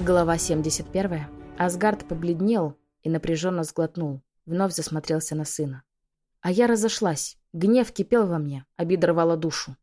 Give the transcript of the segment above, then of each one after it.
Глава 71. Асгард побледнел и напряженно сглотнул. Вновь засмотрелся на сына. А я разошлась. Гнев кипел во мне, обида рвала душу.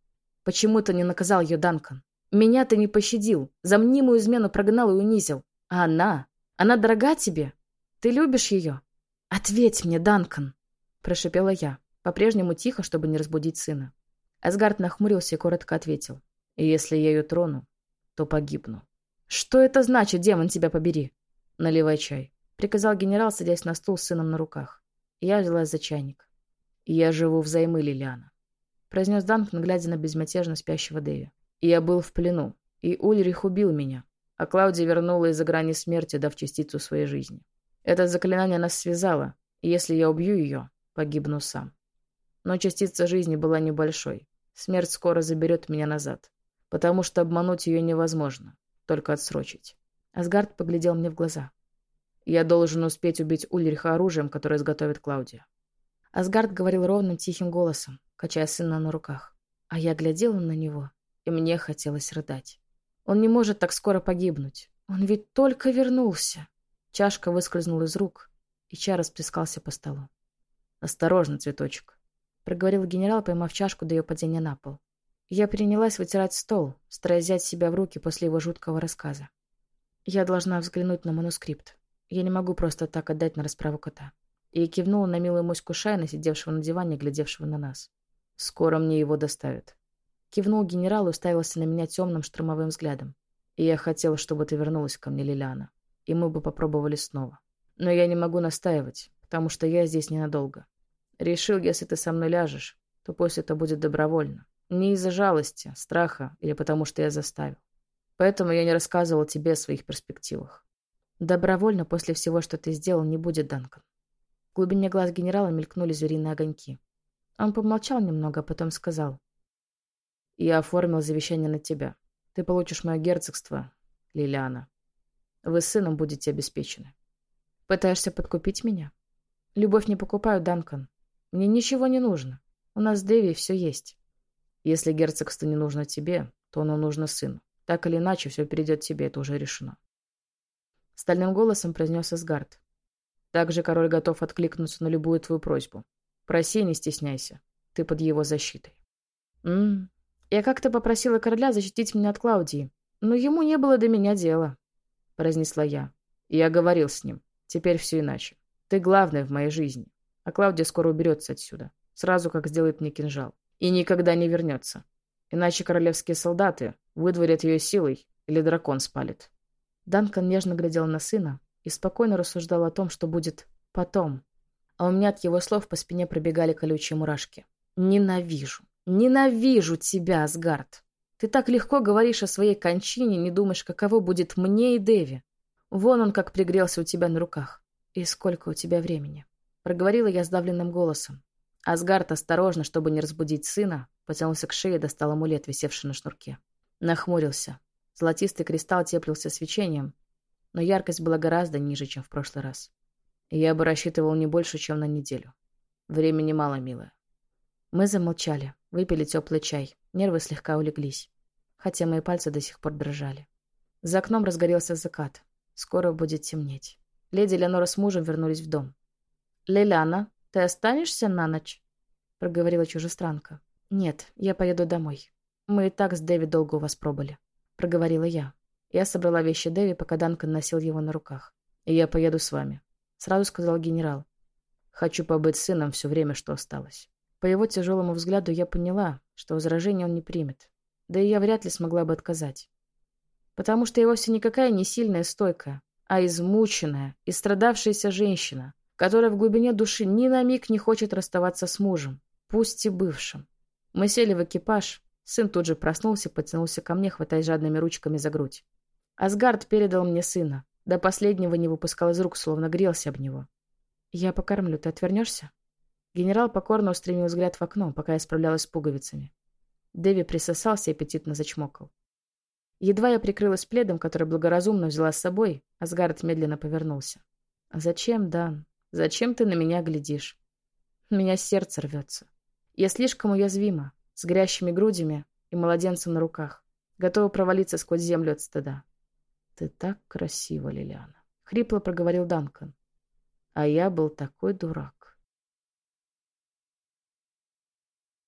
Почему ты не наказал ее, Данкан? Меня ты не пощадил, за мнимую измену прогнал и унизил. А она? Она дорога тебе? Ты любишь ее? Ответь мне, Данкан, прошипела я, по-прежнему тихо, чтобы не разбудить сына. Асгард нахмурился и коротко ответил. «Если я ее трону, то погибну». «Что это значит, демон, тебя побери?» «Наливай чай», — приказал генерал, садясь на стул с сыном на руках. Я взялась за чайник. «Я живу взаймы, Лилиана», — произнес Данкн, глядя на безмятежно спящего Дэви. «Я был в плену, и Ульрих убил меня, а Клаудия вернула из-за грани смерти, дав частицу своей жизни. Это заклинание нас связало, и если я убью ее, погибну сам. Но частица жизни была небольшой. Смерть скоро заберет меня назад, потому что обмануть ее невозможно только отсрочить. Асгард поглядел мне в глаза. Я должен успеть убить Ульриха оружием, которое изготовит Клаудия. Асгард говорил ровным тихим голосом, качая сына на руках. А я глядела на него, и мне хотелось рыдать. Он не может так скоро погибнуть. Он ведь только вернулся. Чашка выскользнула из рук, и чай расплескался по столу. «Осторожно, цветочек», — проговорил генерал, поймав чашку до ее падения на пол. Я принялась вытирать стол, стараясь взять себя в руки после его жуткого рассказа. Я должна взглянуть на манускрипт. Я не могу просто так отдать на расправу кота. И кивнула на милую моську Шайна, сидевшего на диване, глядевшего на нас. «Скоро мне его доставят». Кивнул генерал и уставился на меня темным штормовым взглядом. «И я хотел, чтобы ты вернулась ко мне, Лилиана. И мы бы попробовали снова. Но я не могу настаивать, потому что я здесь ненадолго. Решил, если ты со мной ляжешь, то пусть это будет добровольно. Не из-за жалости, страха или потому, что я заставил. Поэтому я не рассказывал тебе о своих перспективах. Добровольно после всего, что ты сделал, не будет, Данкан. В глубине глаз генерала мелькнули звериные огоньки. Он помолчал немного, а потом сказал. Я оформил завещание на тебя. Ты получишь мое герцогство, Лилиана. Вы с сыном будете обеспечены. Пытаешься подкупить меня? Любовь не покупаю, Данкан. Мне ничего не нужно. У нас с Дэви все есть. Если герцогство не нужно тебе, то оно нужно сыну. Так или иначе, все перейдет тебе, это уже решено. Стальным голосом произнес Асгард. Также король готов откликнуться на любую твою просьбу. Проси, не стесняйся. Ты под его защитой. М Я как-то попросила короля защитить меня от Клаудии, но ему не было до меня дела, произнесла я. Я говорил с ним. Теперь все иначе. Ты главная в моей жизни. А Клаудия скоро уберется отсюда. Сразу, как сделает мне кинжал и никогда не вернется. Иначе королевские солдаты выдворят ее силой или дракон спалит. Данкан нежно глядел на сына и спокойно рассуждал о том, что будет потом. А у меня от его слов по спине пробегали колючие мурашки. «Ненавижу! Ненавижу тебя, Асгард! Ты так легко говоришь о своей кончине, не думаешь, каково будет мне и Деви. Вон он как пригрелся у тебя на руках. И сколько у тебя времени?» Проговорила я сдавленным голосом, Асгард осторожно, чтобы не разбудить сына, потянулся к шее и достал амулет, висевший на шнурке. Нахмурился. Золотистый кристалл теплился свечением, но яркость была гораздо ниже, чем в прошлый раз. Я бы рассчитывал не больше, чем на неделю. Времени мало, милая. Мы замолчали, выпили теплый чай, нервы слегка улеглись, хотя мои пальцы до сих пор дрожали. За окном разгорелся закат. Скоро будет темнеть. Леди Леонора с мужем вернулись в дом. «Леляна, «Ты останешься на ночь?» — проговорила чужестранка. «Нет, я поеду домой. Мы и так с Дэви долго у вас пробыли», — проговорила я. Я собрала вещи Дэви, пока Данкан носил его на руках. «И я поеду с вами», — сразу сказал генерал. «Хочу побыть сыном все время, что осталось». По его тяжелому взгляду я поняла, что возражение он не примет. Да и я вряд ли смогла бы отказать. Потому что я вовсе никакая не сильная и стойкая, а измученная и страдавшаяся женщина, которая в глубине души ни на миг не хочет расставаться с мужем, пусть и бывшим. Мы сели в экипаж. Сын тут же проснулся, потянулся ко мне, хватая жадными ручками за грудь. Асгард передал мне сына. До последнего не выпускал из рук, словно грелся об него. «Я покормлю, ты отвернешься?» Генерал покорно устремил взгляд в окно, пока я справлялась с пуговицами. Дэви присосался и аппетитно зачмокал. Едва я прикрылась пледом, который благоразумно взяла с собой, Асгард медленно повернулся. «Зачем, Дан? Зачем ты на меня глядишь? Меня сердце рвется. Я слишком уязвима, с горящими грудями и младенцем на руках, готова провалиться сквозь землю от стыда. Ты так красива, Лилиана. Хрипло проговорил Данкан. А я был такой дурак.